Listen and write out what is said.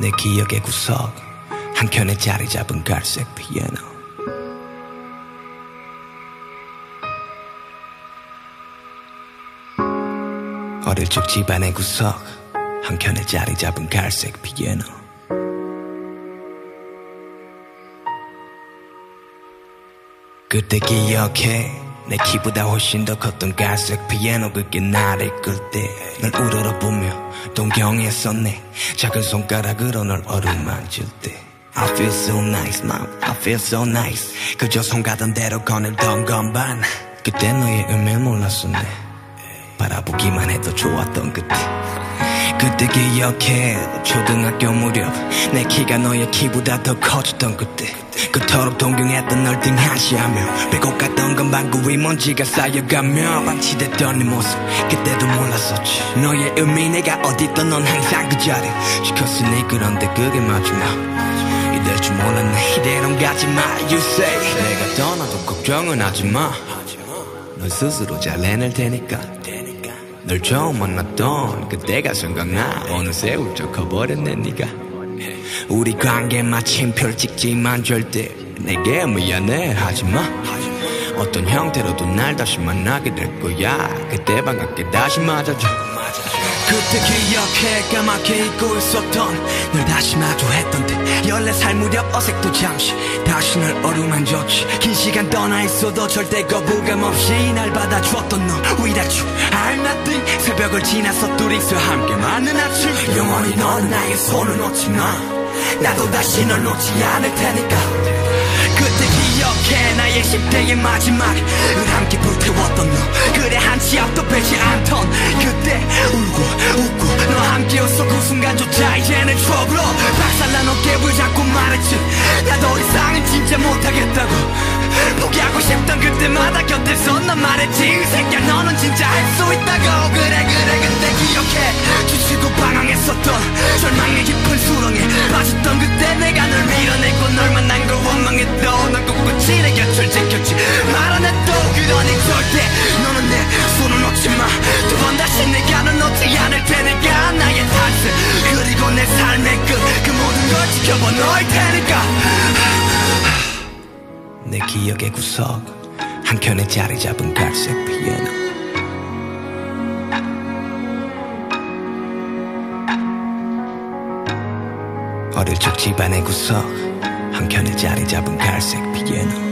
내 기억의 구석 한켠에 자리 잡은 갈색 피아노. 어릴 적 집안의 구석 한켠에 자리 잡은 갈색 피아노. 그때 기억해 내 키보다 훨씬 더 컸던 갈색 피아노 그게 나를 이끌 때널 우러러보며 동경했었네. 작은 손가락으로 널 어루만질 때. I feel so nice mom. I feel so nice. 그저 손 가던 대로 거닐던 건반. 그때 너의 의미를 몰랐었네. 바라보기만 해도 좋았던 그때 그때 기억해. 초등학교 무렵 내 키가 너의 키보다 더 커졌던 그때. 그토록 동경했던 널 등하시하며 빼고 갔던 건 방구 위 먼지가 쌓여가며 방치됐던 네 모습 그때도 몰랐었지. 너의 의미 내가 어딨던 넌 항상 그 자리 지켰으니 그런데 그게 마지막. 이럴 줄 몰랐네. 이대로 가지마 You say. 내가 떠나도 걱정은 하지마. 넌 스스로 잘 해낼 테니까 널 처음 만났던 그때가 생각나. 어느새 훌쩍 커버렸네 네가. 우리 관계 마침표를 찍지만 절대 내게 미안해. 하지마. 어떤 형태로도 날 다시 만나게 될 거야. 그때 반갑게 다시 맞아줘. 그때 기억해 까맣게 잊고 있었던 널 다시 마주했던 때 14살 무렵 어색도 잠시 다시 널 어루만졌지. 긴 시간 떠나 있어도 절대 거부감 없이 날 받아주었던 너 벽을 지나서 둘이서 함께 맞는 아침. 영원히 넌 나의 손을 놓지 마. 나도 다시 널 놓지 않을 테니까. 그때 기억해 나의 10대의 마지막을 함께 불태웠던 너. 그래 한 치 앞도 빼지 않던 그때. 울고 웃고 너 함께 웃어. 그 순간조차 이제는 추억으로 박살난 어깨를 잡고 말했지. 나도 더 이상은 진짜 못하겠다고. 포기하고 싶던 그때마다 곁에서 난 말했지 이 새끼야 너는 진짜 할 수 있다고. 그래 그래 그때 기억해. 지치고 방황했었던 절망의 깊은 수렁에 빠졌던 그때 내가 널 밀어내고 널 만난 걸 원망했던 넌 꿋꿋이 내 곁을 지켰지. 말안 해도 그러니 절대 너는 내 손을 놓지 마두 번 다시 내가 널 놓지 않을 테니까 나의 탄생 그리고 내 삶의 끝. 그 모든 걸 지켜본 너일 테니까. 내 기억의 구석 한켠에 자리 잡은 갈색 피아노 어릴 적 집안의 구석 한켠에 자리 잡은 갈색 피아노